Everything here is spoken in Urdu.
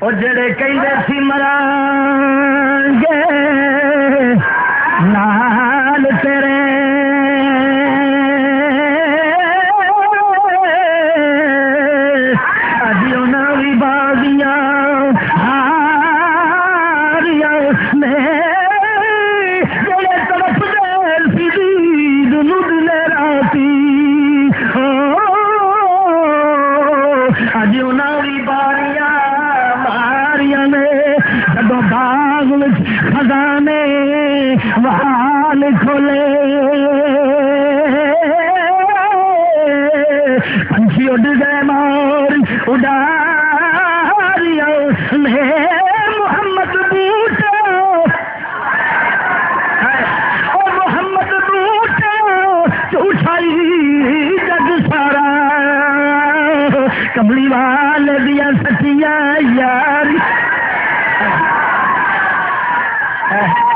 وہ جڑے کہیں سی مرا گے نال تیرے۔ اج انہوں بھی باغیاں باغ خزانے وال کھولے پنچھی اڈ گئے مار اڈاریاں نے محمد بوٹا او محمد بوٹا اٹھائی جگ سارا۔ کملی وال دیا سچیا یار۔ ہے